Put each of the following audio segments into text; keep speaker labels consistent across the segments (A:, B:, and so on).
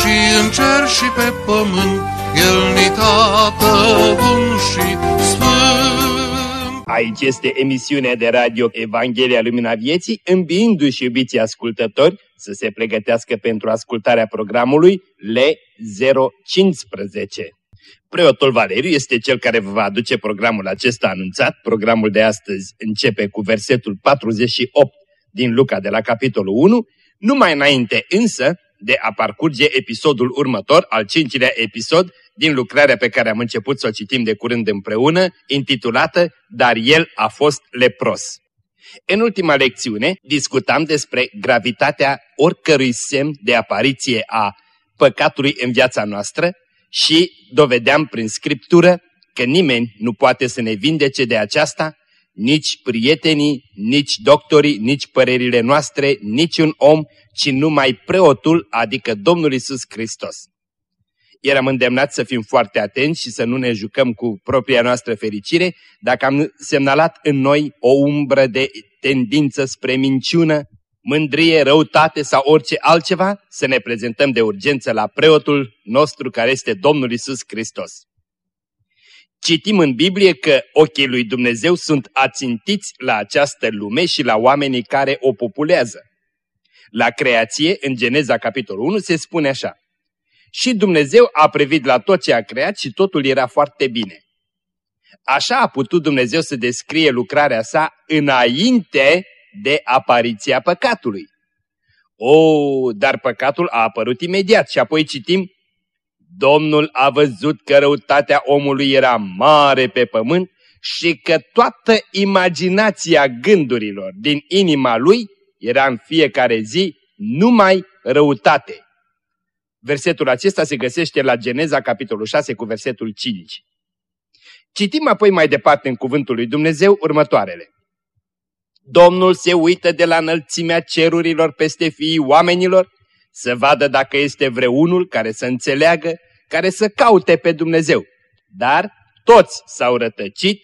A: și în cer și pe pământ, El ni tată bun și sfânt.
B: Aici este emisiunea de radio Evanghelia Lumina Vieții, îmbiindu-și iubiții ascultători să se pregătească pentru ascultarea programului L015. Preotul Valeriu este cel care vă va aduce programul acesta anunțat. Programul de astăzi începe cu versetul 48 din Luca de la capitolul 1, numai înainte însă de a parcurge episodul următor, al cincilea episod, din lucrarea pe care am început să o citim de curând împreună, intitulată Dar el a fost lepros. În ultima lecțiune discutam despre gravitatea oricărui semn de apariție a păcatului în viața noastră și dovedeam prin scriptură că nimeni nu poate să ne vindece de aceasta, nici prietenii, nici doctorii, nici părerile noastre, nici un om, ci numai preotul, adică Domnul Isus Hristos. Eram îndemnați să fim foarte atenți și să nu ne jucăm cu propria noastră fericire dacă am semnalat în noi o umbră de tendință spre minciună, mândrie, răutate sau orice altceva, să ne prezentăm de urgență la preotul nostru care este Domnul Isus Hristos. Citim în Biblie că ochii lui Dumnezeu sunt ațintiți la această lume și la oamenii care o populează. La creație, în Geneza capitolul 1, se spune așa. Și Dumnezeu a privit la tot ce a creat și totul era foarte bine. Așa a putut Dumnezeu să descrie lucrarea sa înainte de apariția păcatului. O, dar păcatul a apărut imediat și apoi citim Domnul a văzut că răutatea omului era mare pe pământ și că toată imaginația gândurilor din inima lui era în fiecare zi numai răutate. Versetul acesta se găsește la Geneza, capitolul 6, cu versetul 5. Citim apoi mai departe în cuvântul lui Dumnezeu următoarele. Domnul se uită de la înălțimea cerurilor peste fiii oamenilor să vadă dacă este vreunul care să înțeleagă, care să caute pe Dumnezeu. Dar toți s-au rătăcit,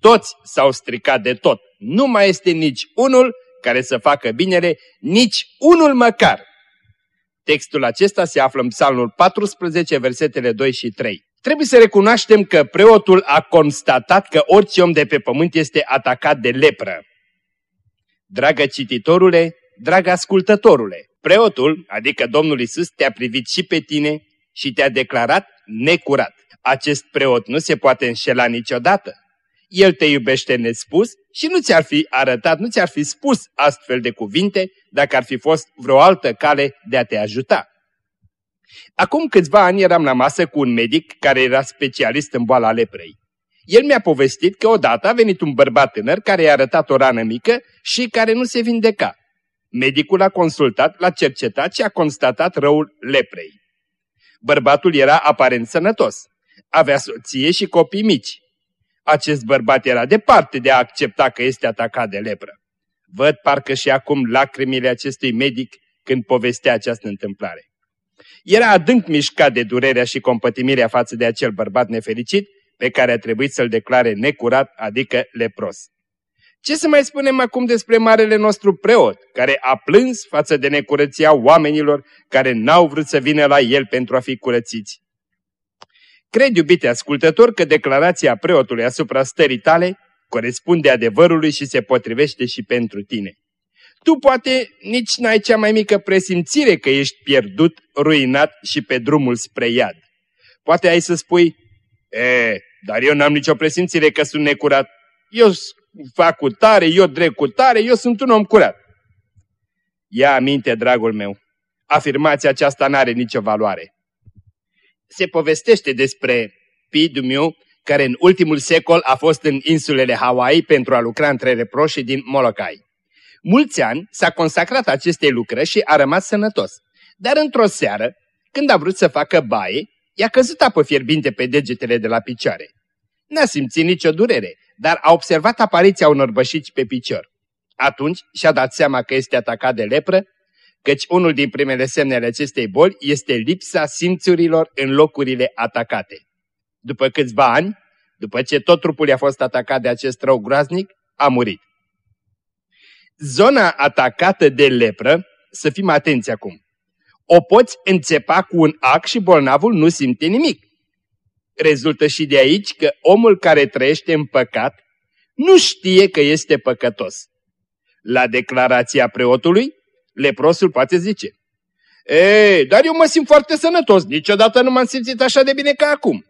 B: toți s-au stricat de tot. Nu mai este nici unul care să facă binele, nici unul măcar. Textul acesta se află în Psalmul 14, versetele 2 și 3. Trebuie să recunoaștem că preotul a constatat că orice om de pe pământ este atacat de lepră. Dragă cititorule, dragă ascultătorule, preotul, adică Domnul Isus, te-a privit și pe tine și te-a declarat necurat. Acest preot nu se poate înșela niciodată. El te iubește nespus și nu ți-ar fi arătat, nu ți-ar fi spus astfel de cuvinte dacă ar fi fost vreo altă cale de a te ajuta. Acum câțiva ani eram la masă cu un medic care era specialist în boala leprei. El mi-a povestit că odată a venit un bărbat tânăr care i-a arătat o rană mică și care nu se vindeca. Medicul a consultat, l-a cercetat și a constatat răul leprei. Bărbatul era aparent sănătos. Avea soție și copii mici. Acest bărbat era departe de a accepta că este atacat de lepră. Văd parcă și acum lacrimile acestui medic când povestea această întâmplare. Era adânc mișcat de durerea și compătimirea față de acel bărbat nefericit pe care a trebuit să-l declare necurat, adică lepros. Ce să mai spunem acum despre marele nostru preot, care a plâns față de necurăția oamenilor care n-au vrut să vină la el pentru a fi curățiți? Cred, iubite ascultător, că declarația preotului asupra stării tale corespunde adevărului și se potrivește și pentru tine. Tu poate nici n-ai cea mai mică presimțire că ești pierdut, ruinat și pe drumul spre iad. Poate ai să spui, e, dar eu n-am nicio presimțire că sunt necurat. Eu fac cu tare, eu drept cu tare, eu sunt un om curat. Ia aminte, dragul meu, afirmația aceasta n-are nicio valoare. Se povestește despre Pidumiu, care în ultimul secol a fost în insulele Hawaii pentru a lucra între reproșii din Molokai. Mulți ani s-a consacrat acestei lucrări și a rămas sănătos. Dar într-o seară Când a vrut să facă baie, i-a căzut apă fierbinte pe degetele de la picioare. N-a simțit nicio durere, dar a observat apariția unor bășici pe picior. Atunci și-a dat seama că este atacat de lepră, căci unul din primele semne ale acestei boli este lipsa simțurilor în locurile atacate. După câțiva ani, după ce tot trupul i-a fost atacat de acest rău groaznic, a murit. Zona atacată de lepră, să fim atenți acum, o poți înțepa cu un ac și bolnavul nu simte nimic. Rezultă și de aici că omul care trăiește în păcat nu știe că este păcătos. La declarația preotului, leprosul poate zice, Ei, dar eu mă simt foarte sănătos, niciodată nu m-am simțit așa de bine ca acum.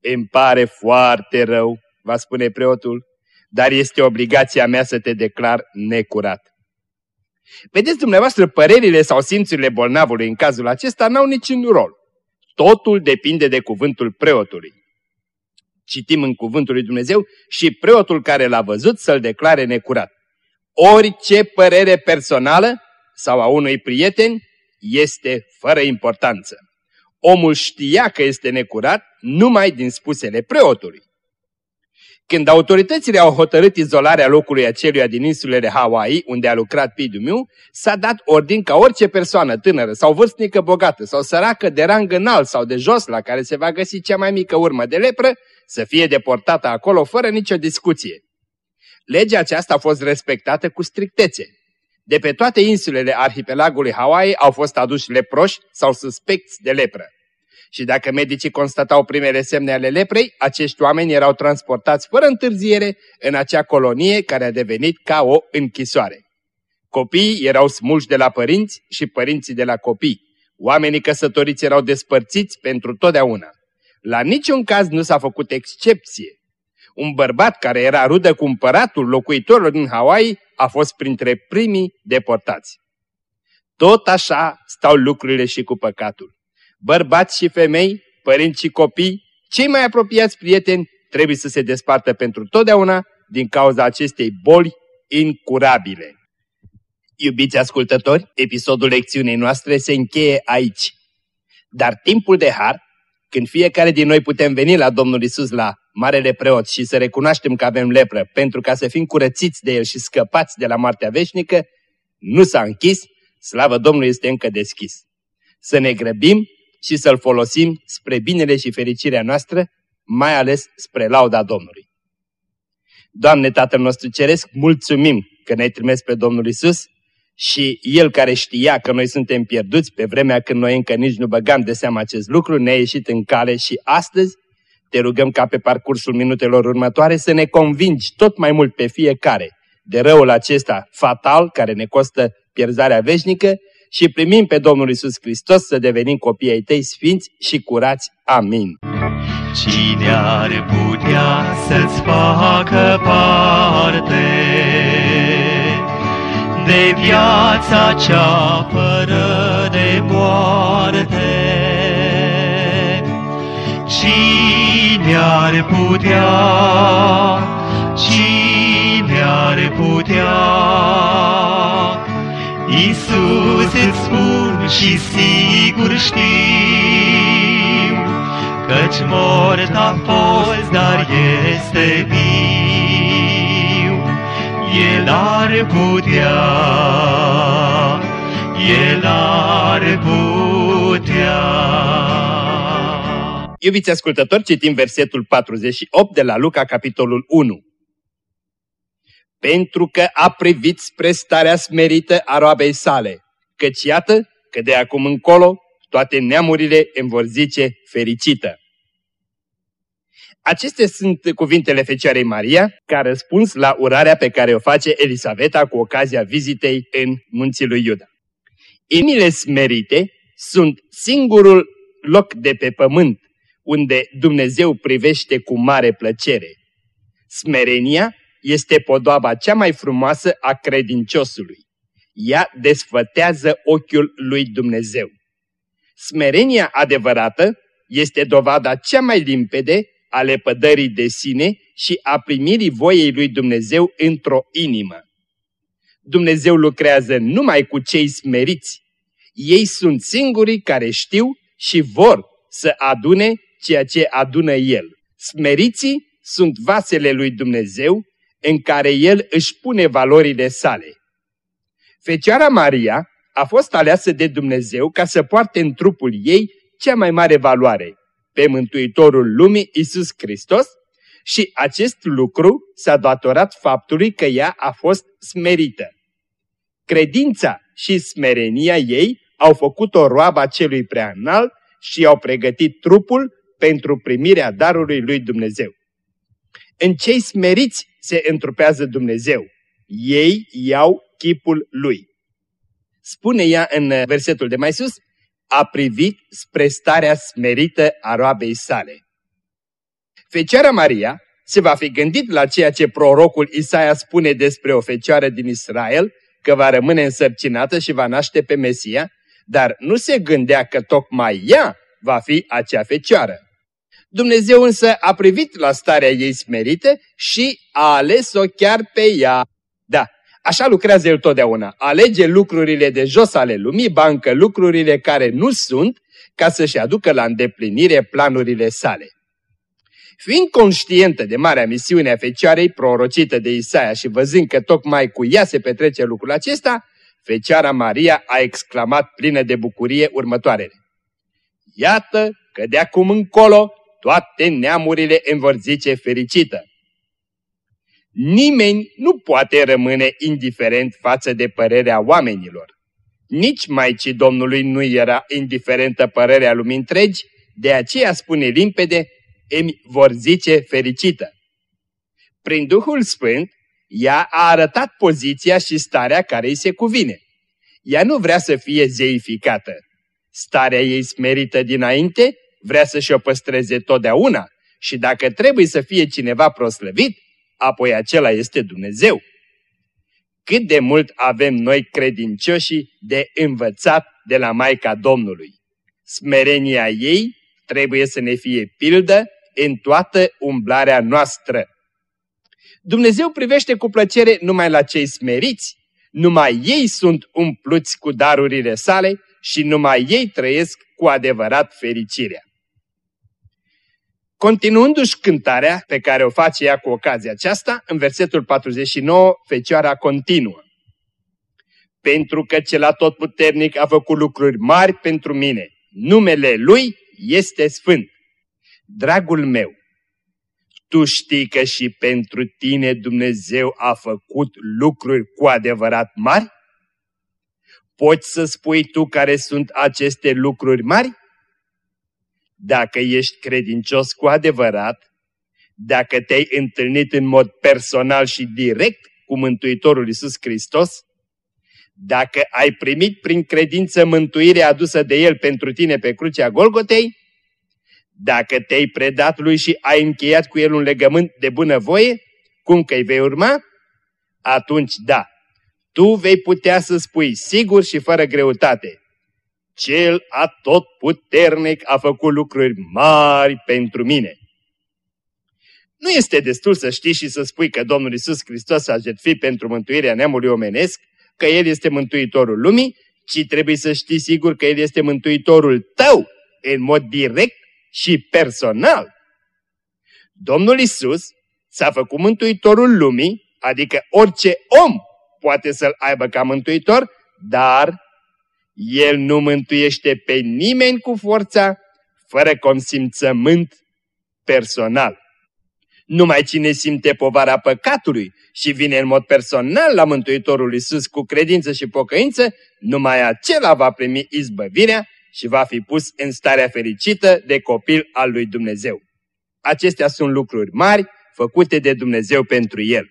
B: Îmi pare foarte rău, va spune preotul, dar este obligația mea să te declar necurat. Vedeți dumneavoastră, părerile sau simțurile bolnavului în cazul acesta n-au niciun rol. Totul depinde de cuvântul preotului. Citim în cuvântul lui Dumnezeu și preotul care l-a văzut să-l declare necurat. Orice părere personală sau a unui prieten este fără importanță. Omul știa că este necurat numai din spusele preotului. Când autoritățile au hotărât izolarea locului aceluia din insulele Hawaii, unde a lucrat Pidumiu, s-a dat ordin ca orice persoană tânără sau vârstnică bogată sau săracă de rang înalt sau de jos la care se va găsi cea mai mică urmă de lepră, să fie deportată acolo fără nicio discuție. Legea aceasta a fost respectată cu strictețe. De pe toate insulele arhipelagului Hawaii au fost aduși leproși sau suspecți de lepră și dacă medicii constatau primele semne ale leprei, acești oameni erau transportați fără întârziere în acea colonie care a devenit ca o închisoare. Copiii erau smulși de la părinți și părinții de la copii. Oamenii căsătoriți erau despărțiți pentru totdeauna. La niciun caz nu s-a făcut excepție. Un bărbat care era rudă cu împăratul locuitorilor din Hawaii a fost printre primii deportați. Tot așa stau lucrurile și cu păcatul bărbați și femei, părinți și copii, cei mai apropiați prieteni trebuie să se despartă pentru totdeauna din cauza acestei boli incurabile. Iubiți ascultători, episodul lecțiunii noastre se încheie aici. Dar timpul de har, când fiecare din noi putem veni la Domnul Isus la Marele Preot și să recunoaștem că avem lepră pentru ca să fim curățiți de El și scăpați de la moartea veșnică, nu s-a închis, slavă Domnului este încă deschis. Să ne grăbim și să-l folosim spre binele și fericirea noastră, mai ales spre lauda Domnului. Doamne Tatăl nostru Ceresc, mulțumim că ne-ai trimis pe Domnul Isus și El care știa că noi suntem pierduți pe vremea când noi încă nici nu băgam de seama acest lucru, ne-a ieșit în cale și astăzi te rugăm ca pe parcursul minutelor următoare să ne convingi tot mai mult pe fiecare de răul acesta fatal care ne costă pierzarea veșnică și primim pe Domnul Isus Hristos să devenim copii ai tăi sfinți și curați. Amin.
C: Cine ar putea să-ți facă parte de viața cea fără de moarte? Cine ar putea, cine ar putea Iisus îți spun și sigur știu, Căci mort a fost, dar este viu. El ar putea, El ar putea.
B: Iubiți ascultători, citim versetul 48 de la Luca, capitolul 1 pentru că a privit spre starea smerită a roabei sale, căci iată că de acum încolo toate neamurile îmi vor zice fericită. Acestea sunt cuvintele Fecioarei Maria, ca răspuns la urarea pe care o face Elisaveta cu ocazia vizitei în munții lui Iuda. Inimile smerite sunt singurul loc de pe pământ unde Dumnezeu privește cu mare plăcere. Smerenia este podoaba cea mai frumoasă a credinciosului. Ea desfătează ochiul lui Dumnezeu. Smerenia adevărată este dovada cea mai limpede a lepădării de sine și a primirii voiei lui Dumnezeu într-o inimă. Dumnezeu lucrează numai cu cei smeriți. Ei sunt singurii care știu și vor să adune ceea ce adună El. Smeriții sunt vasele lui Dumnezeu în care El își pune valorile sale. Fecioara Maria a fost aleasă de Dumnezeu ca să poarte în trupul ei cea mai mare valoare, pe Mântuitorul lumii Isus Hristos, și acest lucru s-a datorat faptului că ea a fost smerită. Credința și smerenia ei au făcut-o roaba celui prea înalt și au pregătit trupul pentru primirea darului lui Dumnezeu. În cei smeriți se întrupează Dumnezeu. Ei iau chipul lui. Spune ea în versetul de mai sus, a privit spre starea smerită a roabei sale. Fecioara Maria se va fi gândit la ceea ce prorocul Isaia spune despre o fecioară din Israel, că va rămâne însărcinată și va naște pe Mesia, dar nu se gândea că tocmai ea va fi acea fecioară. Dumnezeu însă a privit la starea ei smerită și a ales-o chiar pe ea. Da, așa lucrează El totdeauna. Alege lucrurile de jos ale lumii, bancă lucrurile care nu sunt, ca să-și aducă la îndeplinire planurile sale. Fiind conștientă de marea misiune a Fecioarei prorocită de Isaia și văzând că tocmai cu ea se petrece lucrul acesta, Fecioara Maria a exclamat plină de bucurie următoarele. Iată că de acum încolo toate neamurile îmi vor zice fericită. Nimeni nu poate rămâne indiferent față de părerea oamenilor. Nici Maicii Domnului nu era indiferentă părerea lumii întregi, de aceea spune limpede, îmi vor zice fericită. Prin Duhul Sfânt, ea a arătat poziția și starea care îi se cuvine. Ea nu vrea să fie zeificată. Starea ei smerită dinainte vrea să-și o păstreze totdeauna și dacă trebuie să fie cineva proslăvit, apoi acela este Dumnezeu. Cât de mult avem noi credincioși de învățat de la Maica Domnului. Smerenia ei trebuie să ne fie pildă în toată umblarea noastră. Dumnezeu privește cu plăcere numai la cei smeriți, numai ei sunt umpluți cu darurile sale și numai ei trăiesc cu adevărat fericirea. Continuându-și cântarea pe care o face ea cu ocazia aceasta, în versetul 49, Fecioara continuă. Pentru că cel atotputernic a făcut lucruri mari pentru mine, numele Lui este Sfânt. Dragul meu, tu știi că și pentru tine Dumnezeu a făcut lucruri cu adevărat mari? Poți să spui tu care sunt aceste lucruri mari? Dacă ești credincios cu adevărat, dacă te-ai întâlnit în mod personal și direct cu Mântuitorul Isus Hristos, dacă ai primit prin credință mântuirea adusă de El pentru tine pe crucea Golgotei, dacă te-ai predat Lui și ai încheiat cu El un legământ de bunăvoie, cum că îi vei urma? Atunci da, tu vei putea să spui sigur și fără greutate, cel atotputernic a făcut lucruri mari pentru mine. Nu este destul să știi și să spui că Domnul Isus Hristos a jertfit pentru mântuirea neamului omenesc, că El este mântuitorul lumii, ci trebuie să știi sigur că El este mântuitorul tău, în mod direct și personal. Domnul Isus s-a făcut mântuitorul lumii, adică orice om poate să-L aibă ca mântuitor, dar el nu mântuiește pe nimeni cu forța, fără consimțământ personal. Numai cine simte povara păcatului și vine în mod personal la Mântuitorul Iisus cu credință și pocăință, numai acela va primi izbăvirea și va fi pus în starea fericită de copil al lui Dumnezeu. Acestea sunt lucruri mari făcute de Dumnezeu pentru el.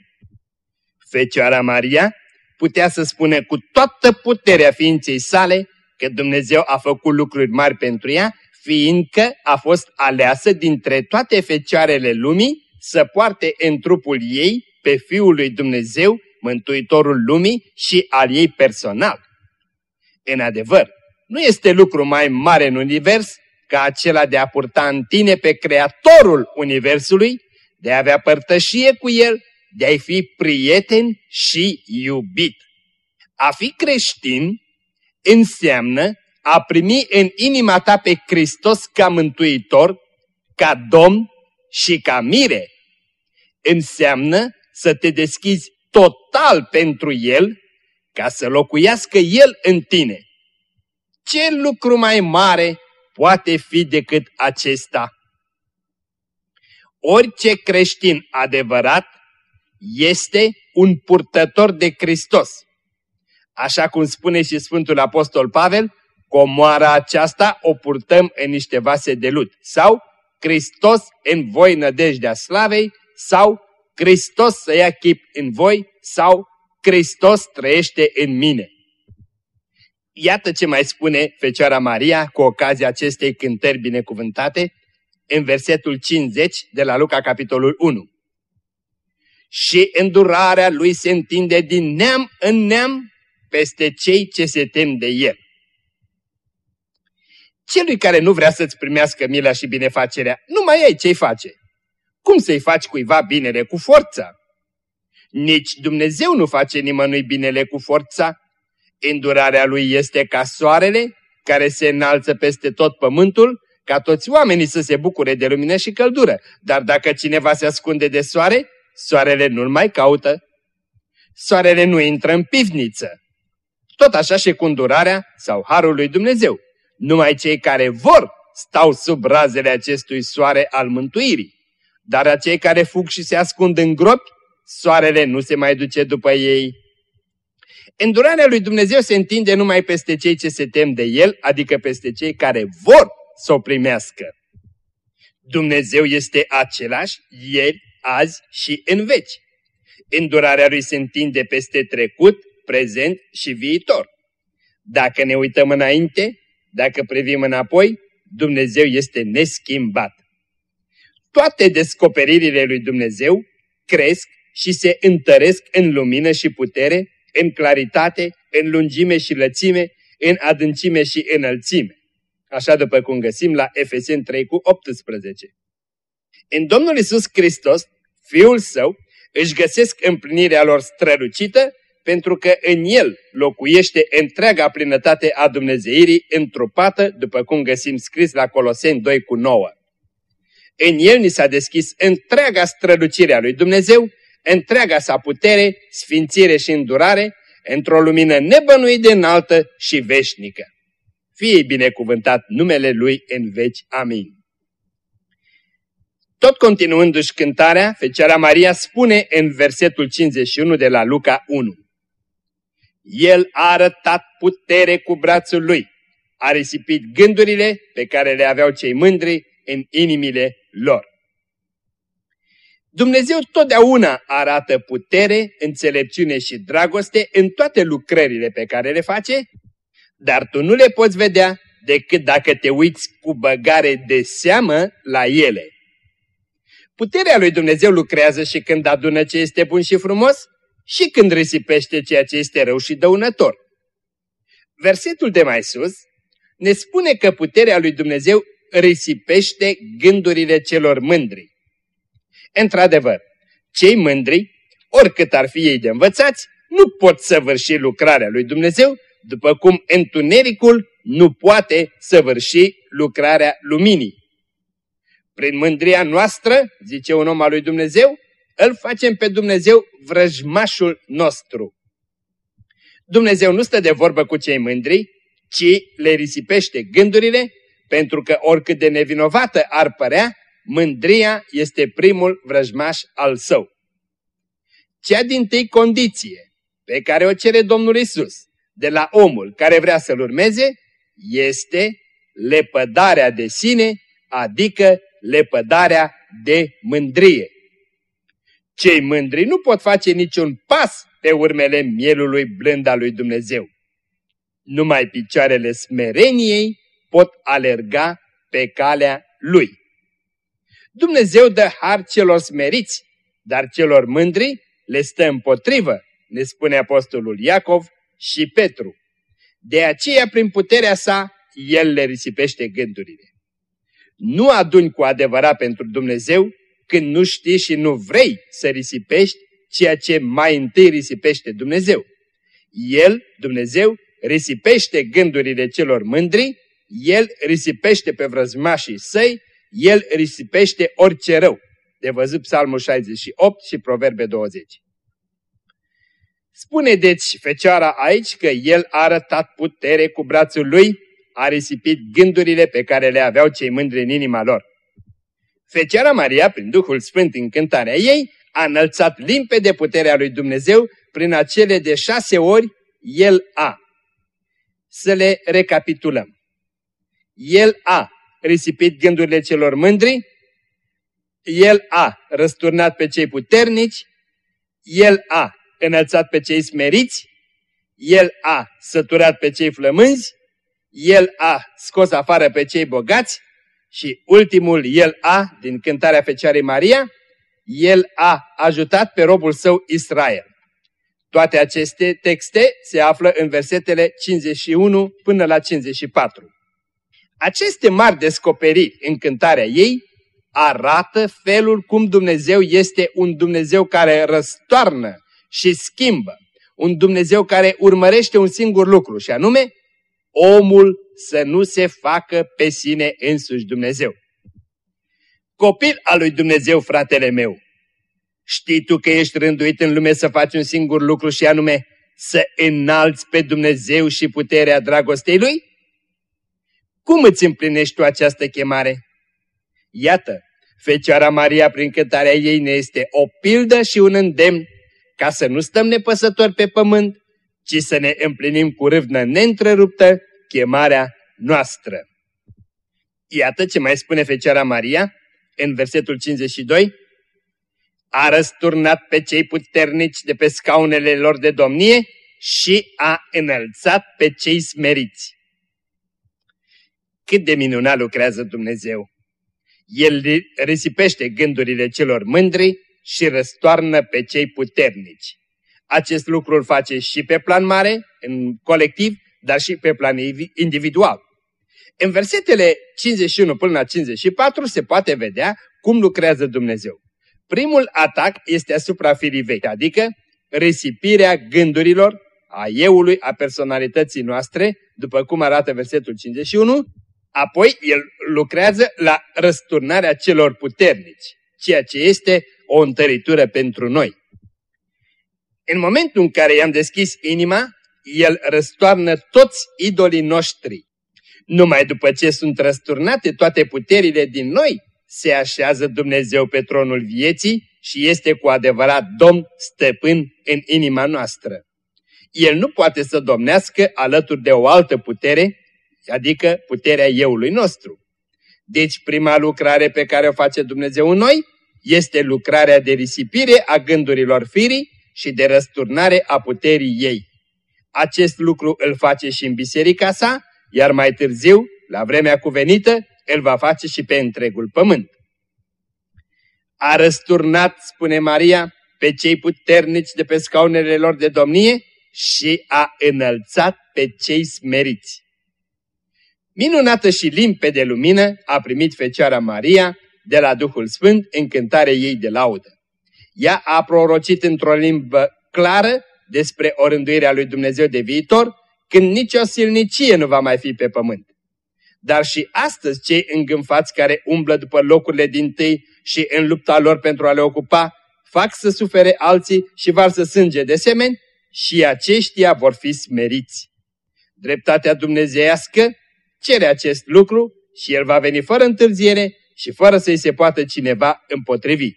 B: Fecioara Maria putea să spună cu toată puterea ființei sale că Dumnezeu a făcut lucruri mari pentru ea, fiindcă a fost aleasă dintre toate fecioarele lumii să poarte în trupul ei pe Fiul lui Dumnezeu, Mântuitorul lumii și al ei personal. În adevăr, nu este lucru mai mare în univers ca acela de a purta în tine pe Creatorul Universului, de a avea părtășie cu El de a-i fi prieten și iubit. A fi creștin înseamnă a primi în inima ta pe Hristos ca mântuitor, ca domn și ca mire. Înseamnă să te deschizi total pentru El, ca să locuiască El în tine. Ce lucru mai mare poate fi decât acesta? Orice creștin adevărat este un purtător de Hristos. Așa cum spune și Sfântul Apostol Pavel, comoara aceasta o purtăm în niște vase de lut. Sau Hristos în voi nădejdea slavei, sau Hristos să ia chip în voi, sau Hristos trăiește în mine. Iată ce mai spune Fecioara Maria cu ocazia acestei cântări binecuvântate în versetul 50 de la Luca capitolul 1. Și îndurarea lui se întinde din neam în neam peste cei ce se tem de el. Celui care nu vrea să-ți primească mila și binefacerea, nu mai ai ce-i face. Cum să-i faci cuiva binele cu forța? Nici Dumnezeu nu face nimănui binele cu forța. Îndurarea lui este ca soarele, care se înalță peste tot pământul, ca toți oamenii să se bucure de lumină și căldură. Dar dacă cineva se ascunde de soare, soarele nu-l mai caută. Soarele nu intră în pivniță. Tot așa și cu îndurarea sau harul lui Dumnezeu. Numai cei care vor stau sub razele acestui soare al mântuirii. Dar acei care fug și se ascund în gropi, soarele nu se mai duce după ei. Îndurarea lui Dumnezeu se întinde numai peste cei ce se tem de El, adică peste cei care vor să o primească. Dumnezeu este același ieri, azi și în veci. Îndurarea lui se întinde peste trecut, prezent și viitor. Dacă ne uităm înainte, dacă privim înapoi, Dumnezeu este neschimbat. Toate descoperirile lui Dumnezeu cresc și se întăresc în lumină și putere, în claritate, în lungime și lățime, în adâncime și înălțime. Așa după cum găsim la Efeseni 3 cu 18. În Domnul Isus Hristos, Fiul Său, își găsesc împlinirea lor strălucită pentru că în El locuiește întreaga plinătate a Dumnezeirii întrupată, după cum găsim scris la Coloseni 2 cu 9. În El ni s-a deschis întreaga strălucire a lui Dumnezeu, întreaga sa putere, sfințire și îndurare, într-o lumină nebănuit de înaltă și veșnică. Fie binecuvântat numele Lui în veci. Amin. Tot continuându-și cântarea, Fecioara Maria spune în versetul 51 de la Luca 1. El a arătat putere cu brațul lui, a risipit gândurile pe care le aveau cei mândri în inimile lor. Dumnezeu totdeauna arată putere, înțelepciune și dragoste în toate lucrările pe care le face, dar tu nu le poți vedea decât dacă te uiți cu băgare de seamă la ele. Puterea lui Dumnezeu lucrează și când adună ce este bun și frumos și când risipește ceea ce este rău și dăunător. Versetul de mai sus ne spune că puterea lui Dumnezeu risipește gândurile celor mândri. Într-adevăr, cei mândri, oricât ar fi ei de învățați, nu pot săvârși lucrarea lui Dumnezeu, după cum întunericul nu poate săvârși lucrarea luminii. Prin mândria noastră, zice un om al lui Dumnezeu, îl facem pe Dumnezeu vrăjmașul nostru. Dumnezeu nu stă de vorbă cu cei mândri, ci le risipește gândurile, pentru că oricât de nevinovată ar părea, mândria este primul vrăjmaș al său. Cea din tâi condiție pe care o cere Domnul Isus de la omul care vrea să-L urmeze este lepădarea de sine, adică lepădarea de mândrie. Cei mândri nu pot face niciun pas pe urmele mielului blând al lui Dumnezeu. Numai picioarele smereniei pot alerga pe calea lui. Dumnezeu dă har celor smeriți, dar celor mândri le stă împotrivă, ne spune apostolul Iacov și Petru. De aceea, prin puterea sa, el le risipește gândurile. Nu aduni cu adevărat pentru Dumnezeu când nu știi și nu vrei să risipești ceea ce mai întâi risipește Dumnezeu. El, Dumnezeu, risipește gândurile celor mândri, El risipește pe vrăzmașii săi, El risipește orice rău. De văzut Psalmul 68 și Proverbe 20. Spune deci Fecioara aici că El a arătat putere cu brațul Lui, a risipit gândurile pe care le aveau cei mândri în inima lor. Fecioara Maria, prin Duhul Sfânt în cântarea ei, a înălțat limpede puterea lui Dumnezeu prin acele de șase ori El a. Să le recapitulăm. El a risipit gândurile celor mândri, El a răsturnat pe cei puternici, El a înălțat pe cei smeriți, El a săturat pe cei flămânzi, El a scos afară pe cei bogați și ultimul El a, din cântarea Fecioarei Maria, El a ajutat pe robul său Israel. Toate aceste texte se află în versetele 51 până la 54. Aceste mari descoperiri în cântarea ei arată felul cum Dumnezeu este un Dumnezeu care răstoarnă și schimbă. Un Dumnezeu care urmărește un singur lucru și anume omul să nu se facă pe sine însuși Dumnezeu. Copil al lui Dumnezeu, fratele meu, știi tu că ești rânduit în lume să faci un singur lucru și anume să înalți pe Dumnezeu și puterea dragostei Lui? Cum îți împlinești tu această chemare? Iată, Fecioara Maria prin cântarea ei ne este o pildă și un îndemn ca să nu stăm nepăsători pe pământ, ci să ne împlinim cu râvnă neîntreruptă chemarea noastră. Iată ce mai spune Fecioara Maria în versetul 52. A răsturnat pe cei puternici de pe scaunele lor de domnie și a înălțat pe cei smeriți. Cât de minunat lucrează Dumnezeu! El risipește gândurile celor mândri și răstoarnă pe cei puternici. Acest lucru îl face și pe plan mare, în colectiv, dar și pe plan individual. În versetele 51 până la 54 se poate vedea cum lucrează Dumnezeu. Primul atac este asupra firii vechi, adică risipirea gândurilor, a euului, a personalității noastre, după cum arată versetul 51, apoi el lucrează la răsturnarea celor puternici, ceea ce este o întăritură pentru noi. În momentul în care i-am deschis inima, el răstoarnă toți idolii noștri. Numai după ce sunt răsturnate toate puterile din noi, se așează Dumnezeu pe tronul vieții și este cu adevărat Domn stăpân în inima noastră. El nu poate să domnească alături de o altă putere, adică puterea euului nostru. Deci prima lucrare pe care o face Dumnezeu în noi este lucrarea de risipire a gândurilor firii și de răsturnare a puterii ei. Acest lucru îl face și în biserica sa, iar mai târziu, la vremea cuvenită, îl va face și pe întregul pământ. A răsturnat, spune Maria, pe cei puternici de pe scaunele lor de domnie și a înălțat pe cei smeriți. Minunată și limpede lumină a primit Fecioara Maria de la Duhul Sfânt în cântarea ei de laudă. Ea a prorocit într-o limbă clară despre orânduirea lui Dumnezeu de viitor, când nicio silnicie nu va mai fi pe pământ. Dar și astăzi cei îngânfați care umblă după locurile din tâi și în lupta lor pentru a le ocupa, fac să sufere alții și varsă sânge de semeni și aceștia vor fi smeriți. Dreptatea dumnezeiască cere acest lucru și el va veni fără întârziere și fără să-i se poată cineva împotrivi.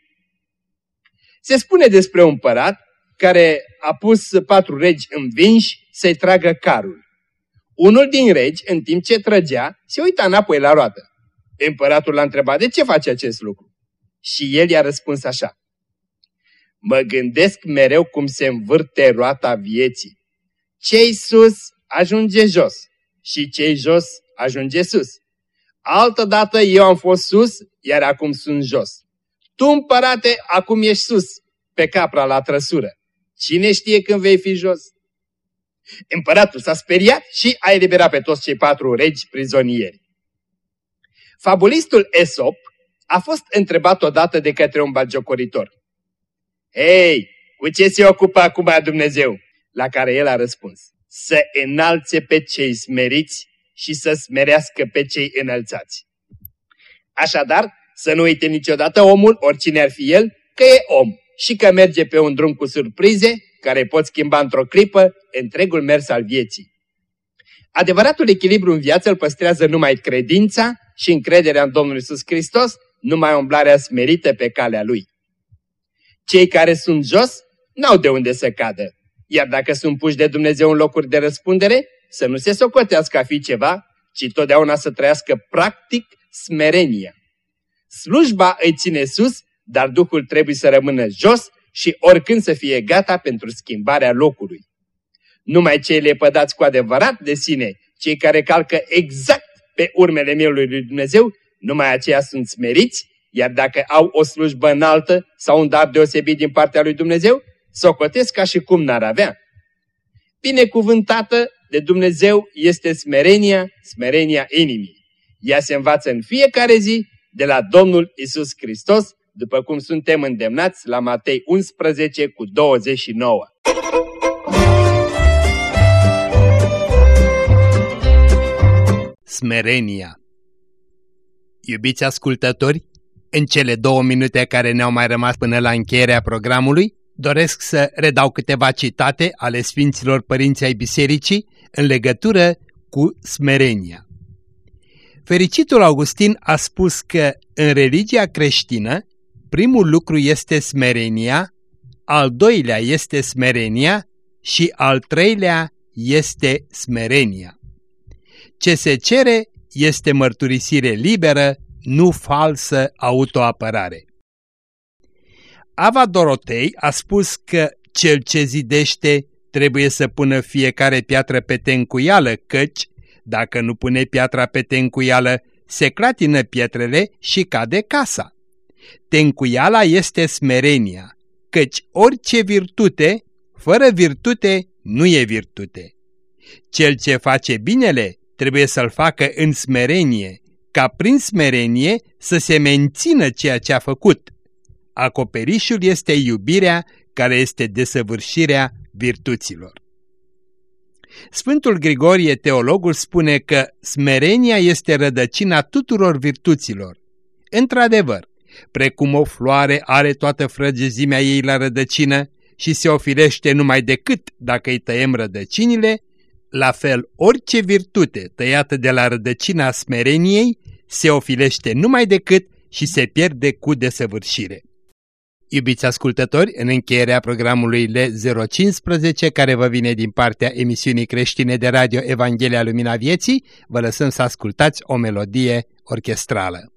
B: Se spune despre un împărat care a pus patru regi învinși să-i tragă carul. Unul din regi, în timp ce trăgea, se uita înapoi la roată. Împăratul l-a întrebat, de ce face acest lucru? Și el i-a răspuns așa. Mă gândesc mereu cum se învârte roata vieții. Cei sus ajunge jos și cei jos ajunge sus. Altădată eu am fost sus, iar acum sunt jos. Tu, împărate, acum ești sus, pe capra la trăsură. Cine știe când vei fi jos? Împăratul s-a speriat și a eliberat pe toți cei patru regi prizonieri. Fabulistul Esop a fost întrebat odată de către un bagiocoritor. Hei, cu ce se ocupă acum Dumnezeu? La care el a răspuns.
D: să înalțe pe cei smeriți și să smerească pe cei înălțați. Așadar, să nu uite niciodată omul, oricine ar fi el, că e om și că merge pe un drum cu surprize care pot schimba într-o clipă întregul mers al vieții. Adevăratul echilibru în viață îl păstrează numai credința și încrederea în Domnul Isus Hristos, numai umblarea smerită pe calea Lui. Cei care sunt jos n-au de unde să cadă, iar dacă sunt puși de Dumnezeu în locuri de răspundere, să nu se socotească a fi ceva, ci totdeauna să trăiască practic smerenia. Slujba îi ține sus, dar Duhul trebuie să rămână jos și oricând să fie gata pentru schimbarea locului. Numai cei lepădați cu adevărat de sine, cei care calcă exact pe urmele mielului lui Dumnezeu, numai aceia sunt smeriți, iar dacă au o slujbă înaltă sau un dar deosebit din partea lui Dumnezeu, socotesc ca și cum n-ar avea. Binecuvântată de Dumnezeu este smerenia, smerenia inimii. Ea se învață în fiecare zi de la Domnul Isus Hristos, după cum suntem îndemnați la Matei 11 cu 29.
B: Smerenia Iubiți ascultători, în cele două minute care ne-au mai rămas până la încheierea programului, doresc să redau câteva citate ale Sfinților Părinții ai Bisericii în legătură cu smerenia. Fericitul Augustin a spus că în religia creștină primul lucru este smerenia, al doilea este smerenia și al treilea este smerenia. Ce se cere este mărturisire liberă, nu falsă autoapărare. Ava Dorotei a spus că cel ce zidește trebuie să pună fiecare piatră pe tencuială, căci, dacă nu pune piatra pe tencuială, se clatină pietrele și cade casa. Tencuiala este smerenia, căci orice virtute, fără virtute, nu e virtute. Cel ce face binele trebuie să-l facă în smerenie, ca prin smerenie să se mențină ceea ce a făcut. Acoperișul este iubirea care este desăvârșirea virtuților. Sfântul Grigorie, teologul, spune că smerenia este rădăcina tuturor virtuților. Într-adevăr, precum o floare are toată frăgezimea ei la rădăcină și se ofilește numai decât dacă îi tăiem rădăcinile, la fel orice virtute tăiată de la rădăcina smereniei se ofilește numai decât și se pierde cu desăvârșire. Iubiți ascultători, în încheierea programului L015, care vă vine din partea emisiunii creștine de radio Evanghelia Lumina Vieții, vă lăsăm să ascultați o melodie orchestrală.